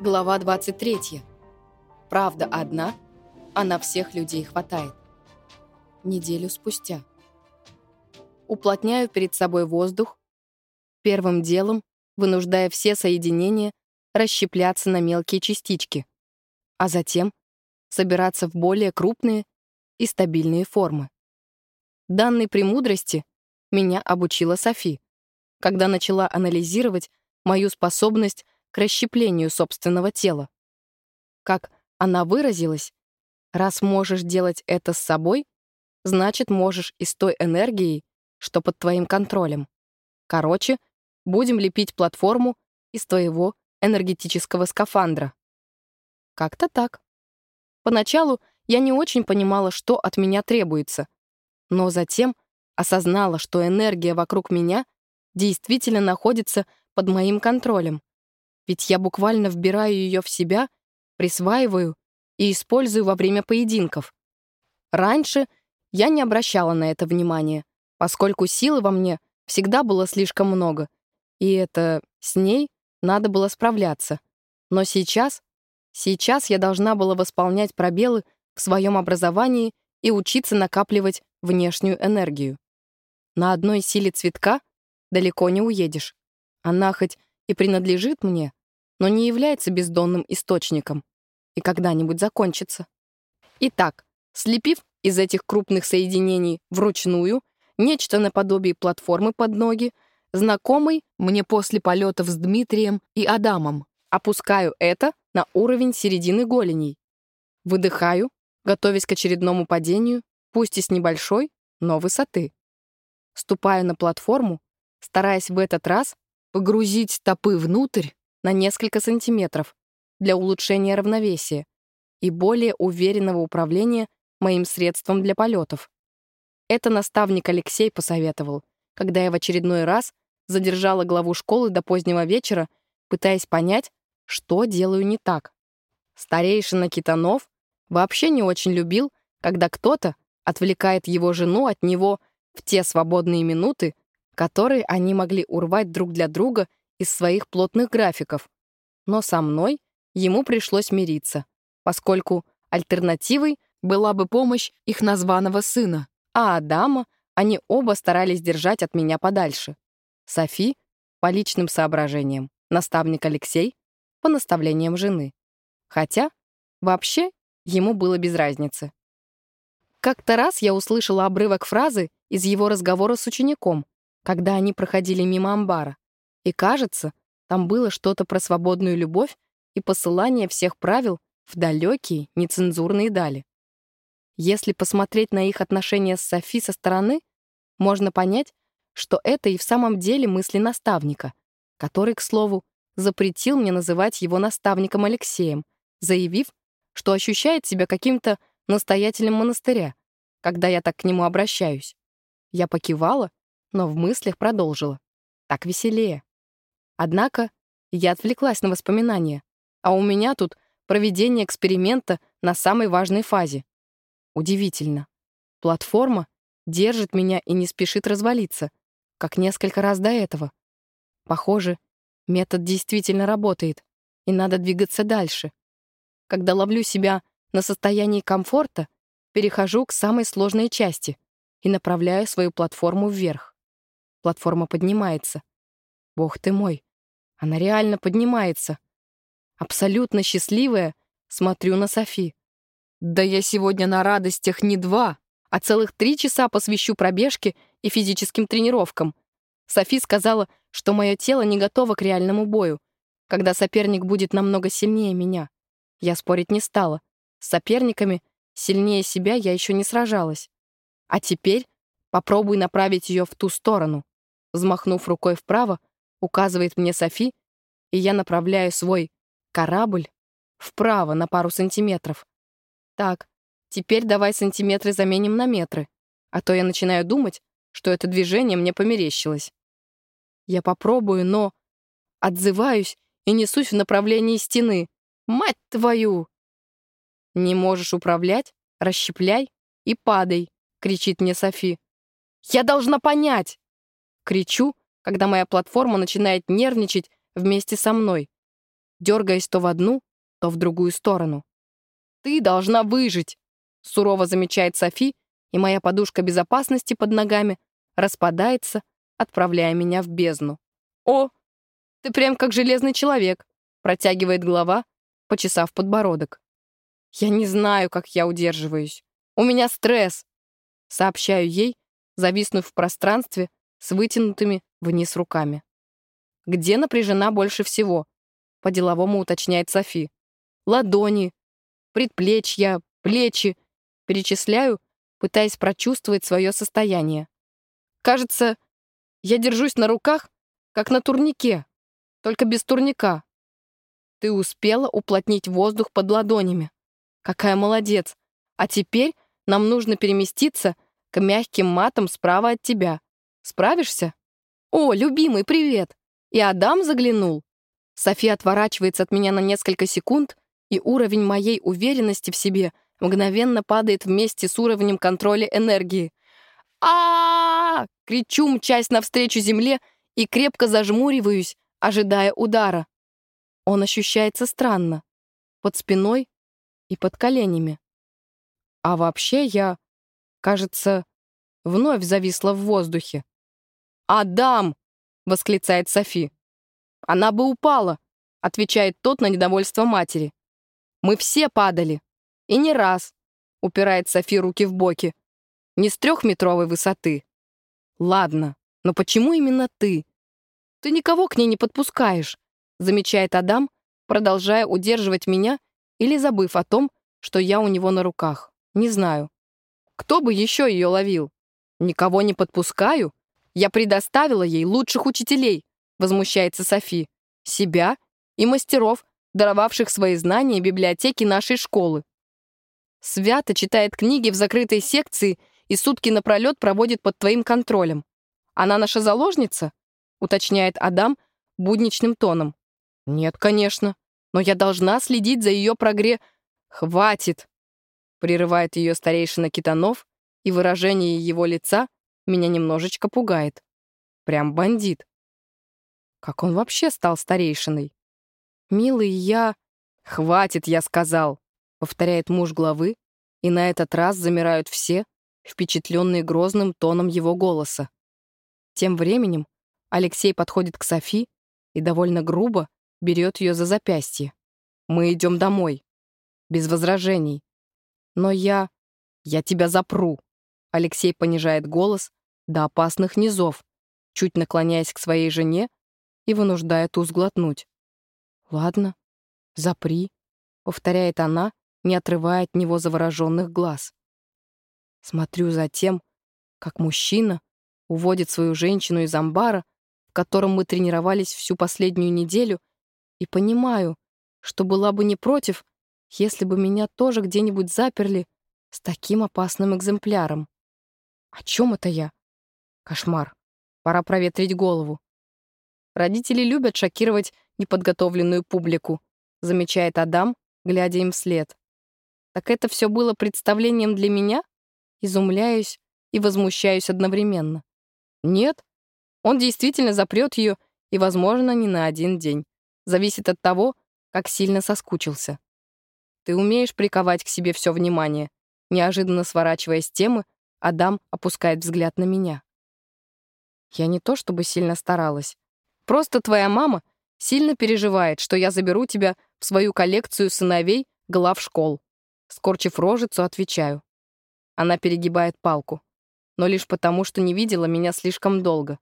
Глава 23. Правда одна, а на всех людей хватает. Неделю спустя. Уплотняю перед собой воздух, первым делом вынуждая все соединения расщепляться на мелкие частички, а затем собираться в более крупные и стабильные формы. Данной премудрости меня обучила Софи, когда начала анализировать мою способность к расщеплению собственного тела. Как она выразилась, раз можешь делать это с собой, значит, можешь и с той энергией, что под твоим контролем. Короче, будем лепить платформу из твоего энергетического скафандра. Как-то так. Поначалу я не очень понимала, что от меня требуется, но затем осознала, что энергия вокруг меня действительно находится под моим контролем. Ведь я буквально вбираю ее в себя, присваиваю и использую во время поединков. Раньше я не обращала на это внимания, поскольку силы во мне всегда было слишком много, и это с ней надо было справляться. Но сейчас, сейчас я должна была восполнять пробелы в своем образовании и учиться накапливать внешнюю энергию. На одной силе цветка далеко не уедешь. Она хоть и принадлежит мне, но не является бездонным источником и когда-нибудь закончится. Итак, слепив из этих крупных соединений вручную нечто наподобие платформы под ноги, знакомый мне после полетов с Дмитрием и Адамом, опускаю это на уровень середины голеней. Выдыхаю, готовясь к очередному падению, пусть и с небольшой, но высоты. Ступаю на платформу, стараясь в этот раз погрузить стопы внутрь на несколько сантиметров для улучшения равновесия и более уверенного управления моим средством для полетов. Это наставник Алексей посоветовал, когда я в очередной раз задержала главу школы до позднего вечера, пытаясь понять, что делаю не так. Старейшина Китанов вообще не очень любил, когда кто-то отвлекает его жену от него в те свободные минуты, которые они могли урвать друг для друга из своих плотных графиков. Но со мной ему пришлось мириться, поскольку альтернативой была бы помощь их названного сына, а Адама они оба старались держать от меня подальше. Софи — по личным соображениям, наставник Алексей — по наставлениям жены. Хотя, вообще, ему было без разницы. Как-то раз я услышала обрывок фразы из его разговора с учеником, когда они проходили мимо амбара. И кажется, там было что-то про свободную любовь и посылание всех правил в далекие, нецензурные дали. Если посмотреть на их отношения с Софи со стороны, можно понять, что это и в самом деле мысли наставника, который, к слову, запретил мне называть его наставником Алексеем, заявив, что ощущает себя каким-то настоятелем монастыря, когда я так к нему обращаюсь. Я покивала, но в мыслях продолжила. Так веселее. Однако я отвлеклась на воспоминания, а у меня тут проведение эксперимента на самой важной фазе. Удивительно. Платформа держит меня и не спешит развалиться, как несколько раз до этого. Похоже, метод действительно работает, и надо двигаться дальше. Когда ловлю себя на состоянии комфорта, перехожу к самой сложной части и направляю свою платформу вверх. Платформа поднимается. Бог ты мой, она реально поднимается. Абсолютно счастливая, смотрю на Софи. Да я сегодня на радостях не два, а целых три часа посвящу пробежке и физическим тренировкам. Софи сказала, что мое тело не готово к реальному бою, когда соперник будет намного сильнее меня. Я спорить не стала. С соперниками сильнее себя я еще не сражалась. А теперь попробуй направить ее в ту сторону. Взмахнув рукой вправо, указывает мне Софи, и я направляю свой корабль вправо на пару сантиметров. Так, теперь давай сантиметры заменим на метры, а то я начинаю думать, что это движение мне померещилось. Я попробую, но отзываюсь и несусь в направлении стены. Мать твою! Не можешь управлять? Расщепляй и падай, кричит мне Софи. Я должна понять! Кричу, когда моя платформа начинает нервничать вместе со мной. дергаясь то в одну, то в другую сторону. «Ты должна выжить!» — сурово замечает Софи, и моя подушка безопасности под ногами распадается, отправляя меня в бездну. «О, ты прям как железный человек!» — протягивает голова, почесав подбородок. «Я не знаю, как я удерживаюсь. У меня стресс!» Сообщаю ей, зависнув в пространстве с вытянутыми вниз руками. «Где напряжена больше всего?» — по-деловому уточняет Софи. «Ладони, предплечья, плечи». Перечисляю, пытаясь прочувствовать свое состояние. Кажется, я держусь на руках, как на турнике, только без турника. Ты успела уплотнить воздух под ладонями. Какая молодец. А теперь нам нужно переместиться к мягким матам справа от тебя. Справишься? О, любимый, привет! И Адам заглянул. София отворачивается от меня на несколько секунд, и уровень моей уверенности в себе мгновенно падает вместе с уровнем контроля энергии. а, Кричу, мчась навстречу земле, и крепко зажмуриваюсь, ожидая удара. Он ощущается странно. Под спиной и под коленями. А вообще я, кажется, вновь зависла в воздухе. «Адам!» — восклицает Софи. «Она бы упала», — отвечает тот на недовольство матери. «Мы все падали. И не раз», — упирает Софи руки в боки. «Не с трехметровой высоты». «Ладно, но почему именно ты? Ты никого к ней не подпускаешь», — замечает Адам, продолжая удерживать меня или забыв о том, что я у него на руках. Не знаю. Кто бы еще ее ловил? Никого не подпускаю? Я предоставила ей лучших учителей, возмущается Софи. Себя и мастеров, даровавших свои знания библиотеке нашей школы. Свято читает книги в закрытой секции и сутки напролет проводит под твоим контролем. Она наша заложница? Уточняет Адам будничным тоном. Нет, конечно. Но я должна следить за ее прогре... Хватит! Прерывает ее старейшина Китанов, и выражение его лица меня немножечко пугает. Прям бандит. Как он вообще стал старейшиной? Милый, я... Хватит, я сказал, повторяет муж главы, и на этот раз замирают все, впечатленные грозным тоном его голоса. Тем временем Алексей подходит к Софи и довольно грубо берет ее за запястье. «Мы идем домой. Без возражений. Но я... я тебя запру». Алексей понижает голос до опасных низов, чуть наклоняясь к своей жене и вынуждая ту сглотнуть. «Ладно, запри», — повторяет она, не отрывая от него завороженных глаз. Смотрю за тем, как мужчина уводит свою женщину из амбара, в котором мы тренировались всю последнюю неделю, и понимаю, что была бы не против, если бы меня тоже где-нибудь заперли с таким опасным экземпляром. О чем это я? Кошмар. Пора проветрить голову. Родители любят шокировать неподготовленную публику, замечает Адам, глядя им вслед. Так это все было представлением для меня? Изумляюсь и возмущаюсь одновременно. Нет, он действительно запрет ее, и, возможно, не на один день. Зависит от того, как сильно соскучился. Ты умеешь приковать к себе все внимание. Неожиданно сворачивая с темы, Адам опускает взгляд на меня. Я не то чтобы сильно старалась. Просто твоя мама сильно переживает, что я заберу тебя в свою коллекцию сыновей глав школ. Скорчив рожицу, отвечаю. Она перегибает палку. Но лишь потому, что не видела меня слишком долго.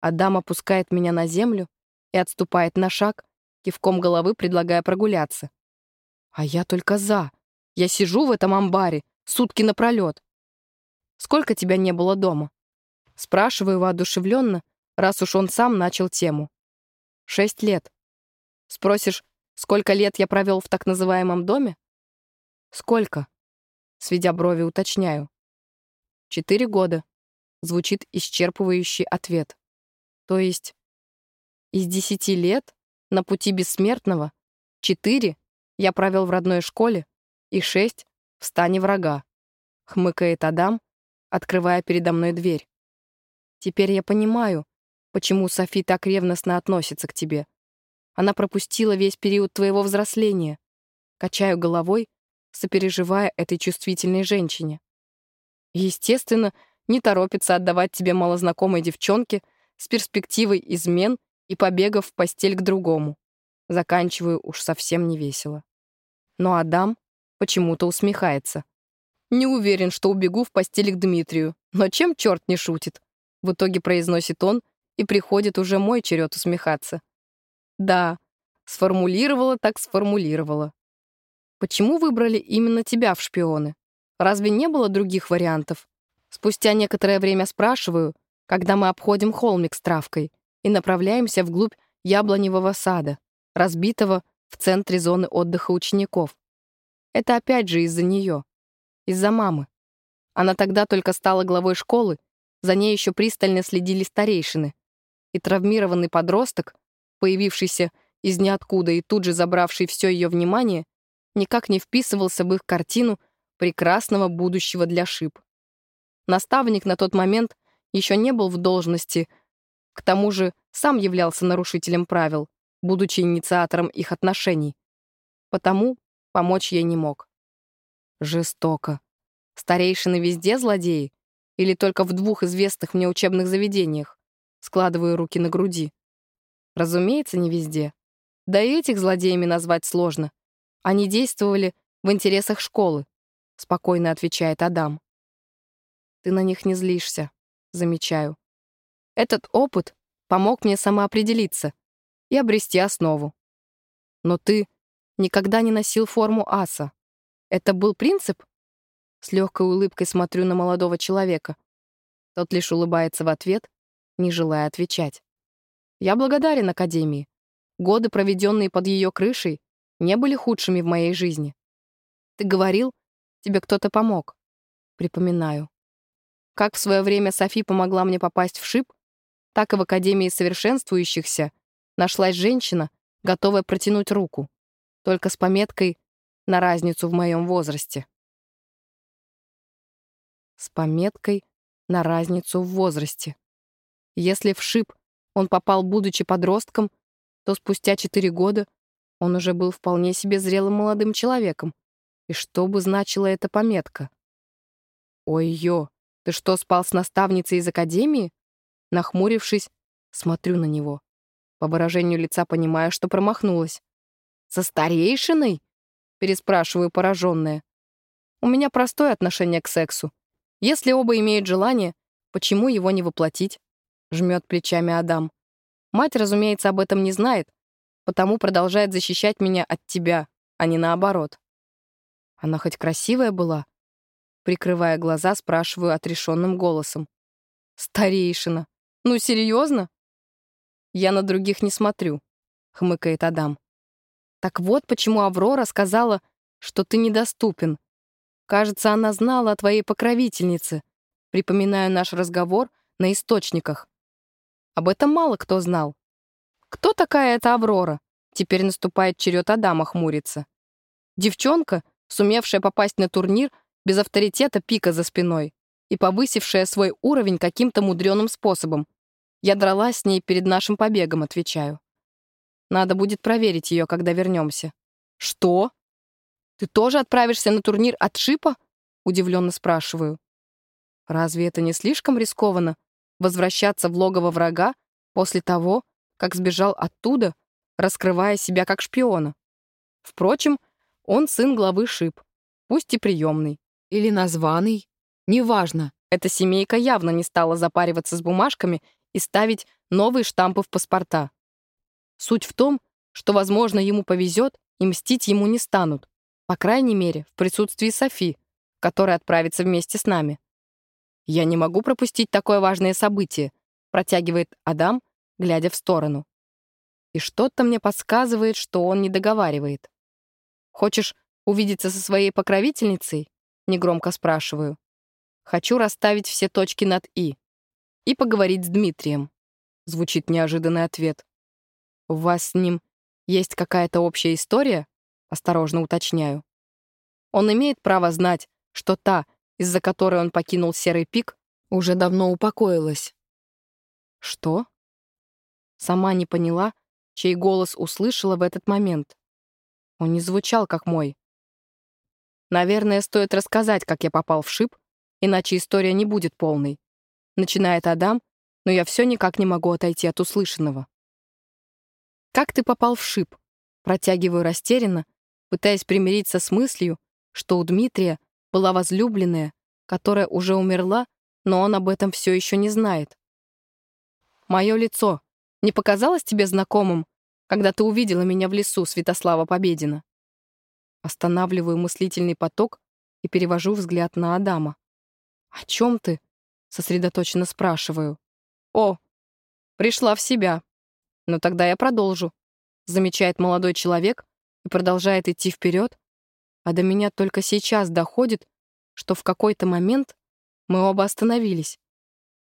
Адам опускает меня на землю и отступает на шаг, кивком головы предлагая прогуляться. А я только за. Я сижу в этом амбаре, сутки напролет. Сколько тебя не было дома? Спрашиваю воодушевленно, раз уж он сам начал тему. Шесть лет. Спросишь, сколько лет я провел в так называемом доме? Сколько? Сведя брови, уточняю. Четыре года. Звучит исчерпывающий ответ. То есть из десяти лет на пути бессмертного четыре я провел в родной школе и шесть в стане врага. Хмыкает Адам, открывая передо мной дверь. Теперь я понимаю, почему Софи так ревностно относится к тебе. Она пропустила весь период твоего взросления. Качаю головой, сопереживая этой чувствительной женщине. Естественно, не торопится отдавать тебе малознакомой девчонке с перспективой измен и побегов в постель к другому. Заканчиваю уж совсем не весело. Но Адам почему-то усмехается. Не уверен, что убегу в постель к Дмитрию, но чем черт не шутит? В итоге произносит он, и приходит уже мой черед усмехаться. Да, сформулировала так сформулировала. Почему выбрали именно тебя в шпионы? Разве не было других вариантов? Спустя некоторое время спрашиваю, когда мы обходим холмик с травкой и направляемся вглубь яблоневого сада, разбитого в центре зоны отдыха учеников. Это опять же из-за нее. Из-за мамы. Она тогда только стала главой школы, за ней еще пристально следили старейшины. И травмированный подросток, появившийся из ниоткуда и тут же забравший все ее внимание, никак не вписывался в их картину прекрасного будущего для шип. Наставник на тот момент еще не был в должности, к тому же сам являлся нарушителем правил, будучи инициатором их отношений. Потому помочь ей не мог. Жестоко. Старейшины везде злодеи? Или только в двух известных мне учебных заведениях? Складываю руки на груди. Разумеется, не везде. Да и этих злодеями назвать сложно. Они действовали в интересах школы, спокойно отвечает Адам. Ты на них не злишься, замечаю. Этот опыт помог мне самоопределиться и обрести основу. Но ты никогда не носил форму аса. Это был принцип? С легкой улыбкой смотрю на молодого человека. Тот лишь улыбается в ответ, не желая отвечать. Я благодарен Академии. Годы, проведенные под ее крышей, не были худшими в моей жизни. Ты говорил, тебе кто-то помог. Припоминаю. Как в свое время Софи помогла мне попасть в ШИП, так и в Академии совершенствующихся нашлась женщина, готовая протянуть руку, только с пометкой на разницу в моем возрасте с пометкой на разницу в возрасте. Если в ШИП он попал, будучи подростком, то спустя четыре года он уже был вполне себе зрелым молодым человеком. И что бы значила эта пометка? «Ой-ё, ты что, спал с наставницей из академии?» Нахмурившись, смотрю на него. По выражению лица понимаю, что промахнулась. «Со старейшиной?» Переспрашиваю пораженная. У меня простое отношение к сексу. Если оба имеют желание, почему его не воплотить? Жмет плечами Адам. Мать, разумеется, об этом не знает, потому продолжает защищать меня от тебя, а не наоборот. Она хоть красивая была? Прикрывая глаза, спрашиваю отрешенным голосом. Старейшина. Ну, серьезно? Я на других не смотрю, хмыкает Адам. Так вот почему Аврора сказала, что ты недоступен, Кажется, она знала о твоей покровительнице. Припоминаю наш разговор на источниках. Об этом мало кто знал. Кто такая эта Аврора? Теперь наступает черед Адама хмуриться. Девчонка, сумевшая попасть на турнир без авторитета пика за спиной и повысившая свой уровень каким-то мудреным способом. Я дралась с ней перед нашим побегом, отвечаю. Надо будет проверить ее, когда вернемся. Что? «Ты тоже отправишься на турнир от Шипа?» — удивленно спрашиваю. «Разве это не слишком рискованно — возвращаться в логово врага после того, как сбежал оттуда, раскрывая себя как шпиона? Впрочем, он сын главы Шип, пусть и приемный. Или названный. Неважно, эта семейка явно не стала запариваться с бумажками и ставить новые штампы в паспорта. Суть в том, что, возможно, ему повезет, и мстить ему не станут. По крайней мере, в присутствии Софи, которая отправится вместе с нами. «Я не могу пропустить такое важное событие», протягивает Адам, глядя в сторону. И что-то мне подсказывает, что он не договаривает. «Хочешь увидеться со своей покровительницей?» Негромко спрашиваю. «Хочу расставить все точки над «и» и поговорить с Дмитрием», звучит неожиданный ответ. «У вас с ним есть какая-то общая история?» Осторожно уточняю. Он имеет право знать, что та, из-за которой он покинул Серый пик, уже давно упокоилась. Что? Сама не поняла, чей голос услышала в этот момент. Он не звучал, как мой. Наверное, стоит рассказать, как я попал в шип, иначе история не будет полной. Начинает Адам, но я все никак не могу отойти от услышанного. «Как ты попал в шип?» Протягиваю растерянно, пытаясь примириться с мыслью, что у Дмитрия была возлюбленная, которая уже умерла, но он об этом все еще не знает. Мое лицо не показалось тебе знакомым, когда ты увидела меня в лесу, Святослава Победина? Останавливаю мыслительный поток и перевожу взгляд на Адама. «О чем ты?» — сосредоточенно спрашиваю. «О, пришла в себя. Но тогда я продолжу», — замечает молодой человек и продолжает идти вперед, а до меня только сейчас доходит, что в какой-то момент мы оба остановились.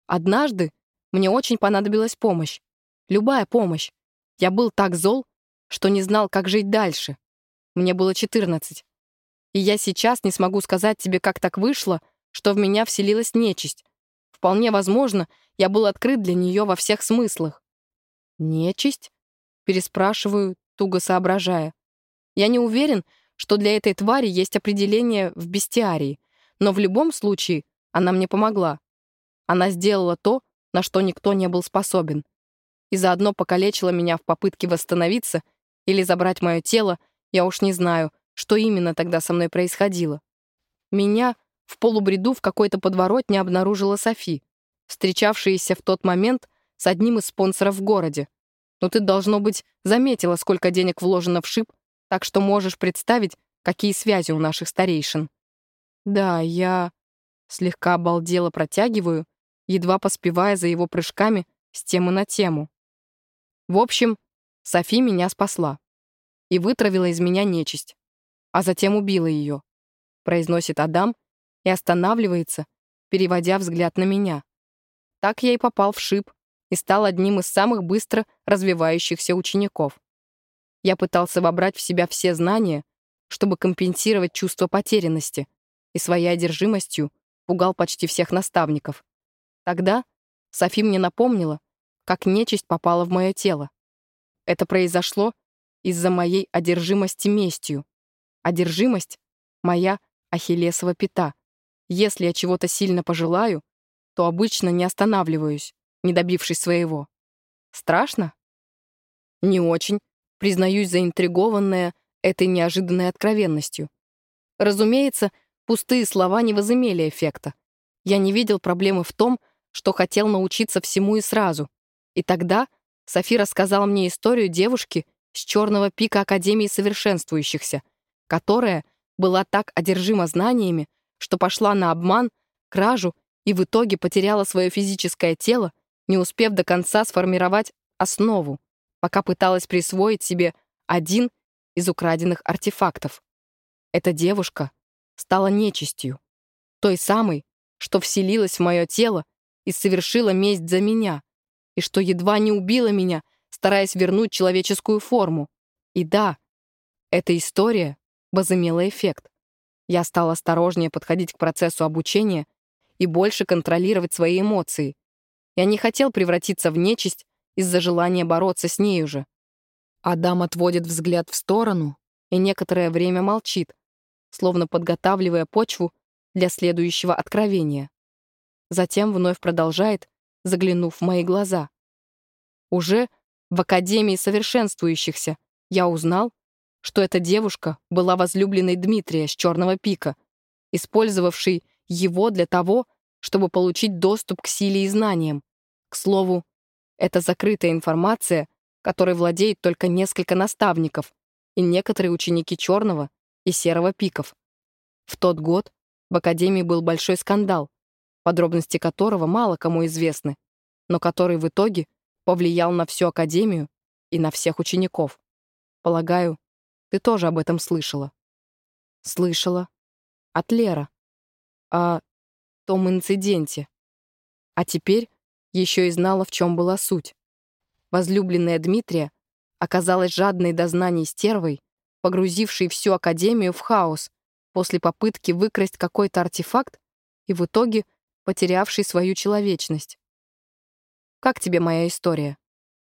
Однажды мне очень понадобилась помощь. Любая помощь. Я был так зол, что не знал, как жить дальше. Мне было 14. И я сейчас не смогу сказать тебе, как так вышло, что в меня вселилась нечисть. Вполне возможно, я был открыт для нее во всех смыслах. «Нечисть?» — переспрашиваю, туго соображая. Я не уверен, что для этой твари есть определение в бестиарии, но в любом случае она мне помогла. Она сделала то, на что никто не был способен. И заодно покалечила меня в попытке восстановиться или забрать мое тело, я уж не знаю, что именно тогда со мной происходило. Меня в полубреду в какой-то подворотне обнаружила Софи, встречавшаяся в тот момент с одним из спонсоров в городе. Но ты, должно быть, заметила, сколько денег вложено в шип, так что можешь представить, какие связи у наших старейшин. Да, я слегка обалдело протягиваю, едва поспевая за его прыжками с темы на тему. В общем, Софи меня спасла и вытравила из меня нечисть, а затем убила ее, произносит Адам и останавливается, переводя взгляд на меня. Так я и попал в шип и стал одним из самых быстро развивающихся учеников. Я пытался вобрать в себя все знания, чтобы компенсировать чувство потерянности, и своей одержимостью пугал почти всех наставников. Тогда Софи мне напомнила, как нечисть попала в мое тело. Это произошло из-за моей одержимости местью. Одержимость — моя ахиллесова пята. Если я чего-то сильно пожелаю, то обычно не останавливаюсь, не добившись своего. Страшно? Не очень, признаюсь заинтригованная этой неожиданной откровенностью. Разумеется, пустые слова не возымели эффекта. Я не видел проблемы в том, что хотел научиться всему и сразу. И тогда Софи рассказала мне историю девушки с черного пика Академии совершенствующихся, которая была так одержима знаниями, что пошла на обман, кражу и в итоге потеряла свое физическое тело, не успев до конца сформировать основу пока пыталась присвоить себе один из украденных артефактов. Эта девушка стала нечистью, той самой, что вселилась в мое тело и совершила месть за меня, и что едва не убила меня, стараясь вернуть человеческую форму. И да, эта история возымела эффект. Я стал осторожнее подходить к процессу обучения и больше контролировать свои эмоции. Я не хотел превратиться в нечисть из-за желания бороться с ней уже. Адам отводит взгляд в сторону и некоторое время молчит, словно подготавливая почву для следующего откровения. Затем вновь продолжает, заглянув в мои глаза. Уже в Академии совершенствующихся я узнал, что эта девушка была возлюбленной Дмитрия с Черного пика, использовавшей его для того, чтобы получить доступ к силе и знаниям. К слову, это закрытая информация, которой владеет только несколько наставников и некоторые ученики черного и серого пиков. В тот год в Академии был большой скандал, подробности которого мало кому известны, но который в итоге повлиял на всю Академию и на всех учеников. Полагаю, ты тоже об этом слышала. Слышала. От Лера. О том инциденте. А теперь еще и знала, в чем была суть. Возлюбленная Дмитрия оказалась жадной до знаний стервой, погрузившей всю Академию в хаос после попытки выкрасть какой-то артефакт и в итоге потерявшей свою человечность. Как тебе моя история?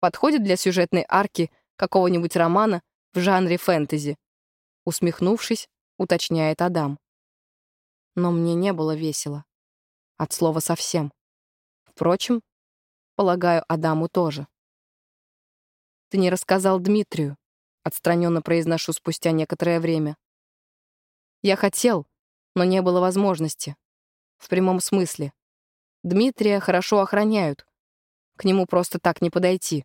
Подходит для сюжетной арки какого-нибудь романа в жанре фэнтези. Усмехнувшись, уточняет Адам. Но мне не было весело. От слова совсем. Впрочем, полагаю, Адаму тоже. «Ты не рассказал Дмитрию», — отстраненно произношу спустя некоторое время. «Я хотел, но не было возможности. В прямом смысле. Дмитрия хорошо охраняют. К нему просто так не подойти.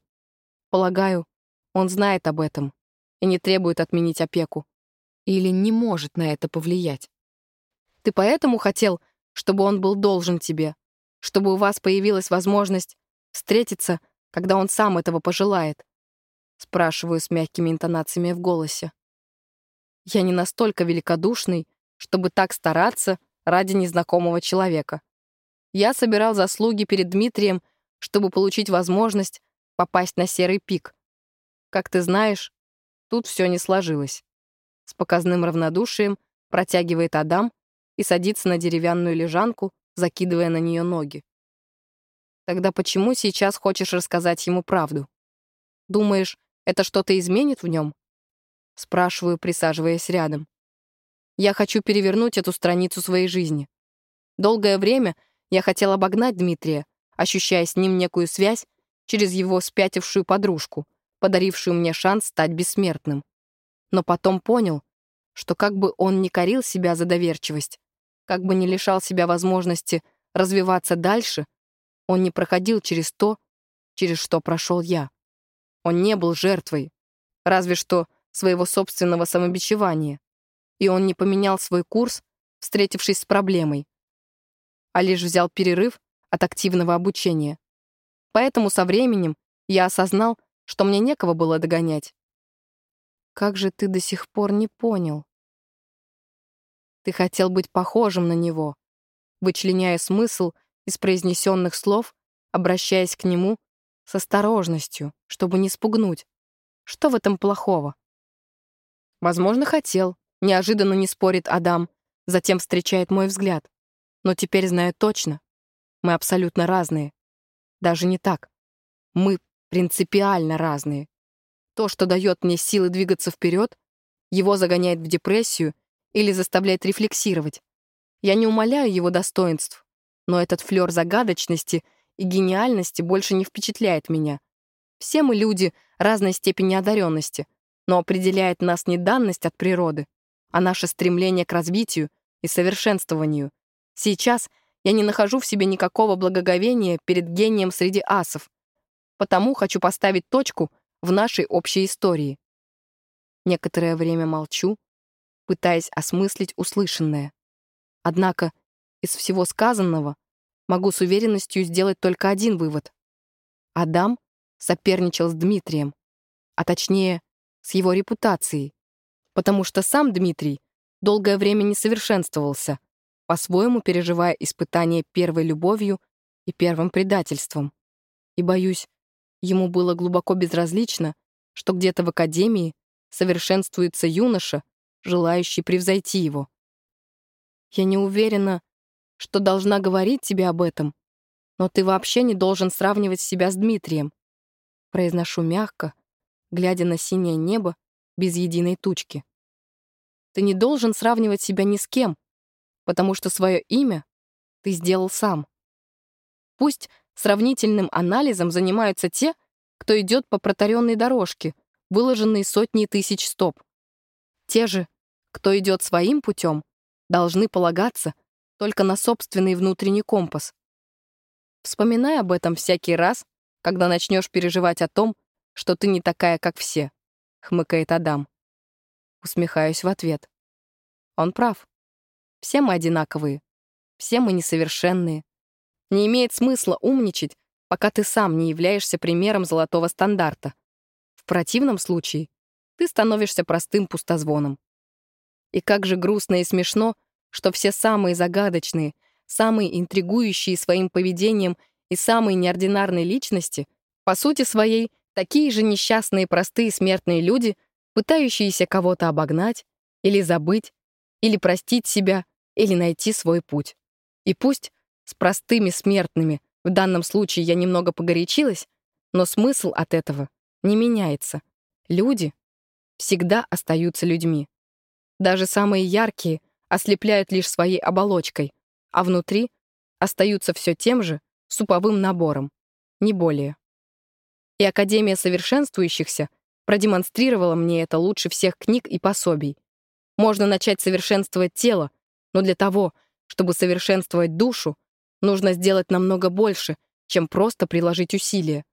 Полагаю, он знает об этом и не требует отменить опеку. Или не может на это повлиять. Ты поэтому хотел, чтобы он был должен тебе, чтобы у вас появилась возможность встретиться, когда он сам этого пожелает? Спрашиваю с мягкими интонациями в голосе. Я не настолько великодушный, чтобы так стараться ради незнакомого человека. Я собирал заслуги перед Дмитрием, чтобы получить возможность попасть на серый пик. Как ты знаешь, тут все не сложилось. С показным равнодушием протягивает Адам и садится на деревянную лежанку, закидывая на нее ноги. Тогда почему сейчас хочешь рассказать ему правду? Думаешь, это что-то изменит в нем? Спрашиваю, присаживаясь рядом. Я хочу перевернуть эту страницу своей жизни. Долгое время я хотел обогнать Дмитрия, ощущая с ним некую связь через его спятившую подружку, подарившую мне шанс стать бессмертным. Но потом понял, что как бы он ни корил себя за доверчивость, как бы ни лишал себя возможности развиваться дальше, он не проходил через то, через что прошел я. Он не был жертвой, разве что своего собственного самобичевания. И он не поменял свой курс, встретившись с проблемой, а лишь взял перерыв от активного обучения. Поэтому со временем я осознал, что мне некого было догонять. Как же ты до сих пор не понял? Ты хотел быть похожим на него, вычленяя смысл из произнесенных слов, обращаясь к нему с осторожностью, чтобы не спугнуть. Что в этом плохого? Возможно, хотел. Неожиданно не спорит Адам, затем встречает мой взгляд. Но теперь знаю точно. Мы абсолютно разные. Даже не так. Мы принципиально разные. То, что дает мне силы двигаться вперед, его загоняет в депрессию или заставляет рефлексировать. Я не умоляю его достоинств, но этот флер загадочности и гениальности больше не впечатляет меня. Все мы люди разной степени одаренности, но определяет нас не данность от природы, а наше стремление к развитию и совершенствованию. Сейчас — я не нахожу в себе никакого благоговения перед гением среди асов. Потому хочу поставить точку в нашей общей истории. Некоторое время молчу, пытаясь осмыслить услышанное. Однако из всего сказанного могу с уверенностью сделать только один вывод. Адам соперничал с Дмитрием, а точнее, с его репутацией, потому что сам Дмитрий долгое время не совершенствовался, по-своему переживая испытание первой любовью и первым предательством. И, боюсь, ему было глубоко безразлично, что где-то в академии совершенствуется юноша, желающий превзойти его. Я не уверена, что должна говорить тебе об этом, но ты вообще не должен сравнивать себя с Дмитрием. Произношу мягко, глядя на синее небо без единой тучки. Ты не должен сравнивать себя ни с кем, потому что свое имя ты сделал сам. Пусть сравнительным анализом занимаются те, кто идет по протаренной дорожке, выложенной сотни тысяч стоп. Те же, кто идет своим путем, должны полагаться только на собственный внутренний компас. Вспоминай об этом всякий раз, когда начнешь переживать о том, что ты не такая, как все, — хмыкает Адам. Усмехаюсь в ответ. Он прав. Все мы одинаковые. Все мы несовершенные. Не имеет смысла умничать, пока ты сам не являешься примером золотого стандарта. В противном случае ты становишься простым пустозвоном. И как же грустно и смешно, что все самые загадочные, самые интригующие своим поведением и самые неординарные личности, по сути своей, такие же несчастные простые смертные люди, пытающиеся кого-то обогнать или забыть, или простить себя, или найти свой путь. И пусть с простыми смертными, в данном случае я немного погорячилась, Но смысл от этого не меняется. Люди всегда остаются людьми. Даже самые яркие ослепляют лишь своей оболочкой, а внутри остаются все тем же суповым набором, не более. И Академия совершенствующихся продемонстрировала мне это лучше всех книг и пособий. Можно начать совершенствовать тело, но для того, чтобы совершенствовать душу, нужно сделать намного больше, чем просто приложить усилия.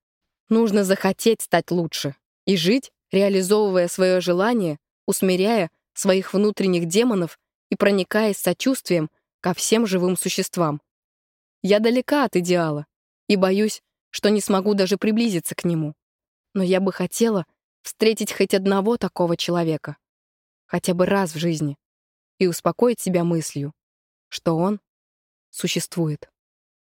Нужно захотеть стать лучше и жить, реализовывая свое желание, усмиряя своих внутренних демонов и проникаясь сочувствием ко всем живым существам. Я далека от идеала и боюсь, что не смогу даже приблизиться к нему. Но я бы хотела встретить хоть одного такого человека, хотя бы раз в жизни, и успокоить себя мыслью, что он существует.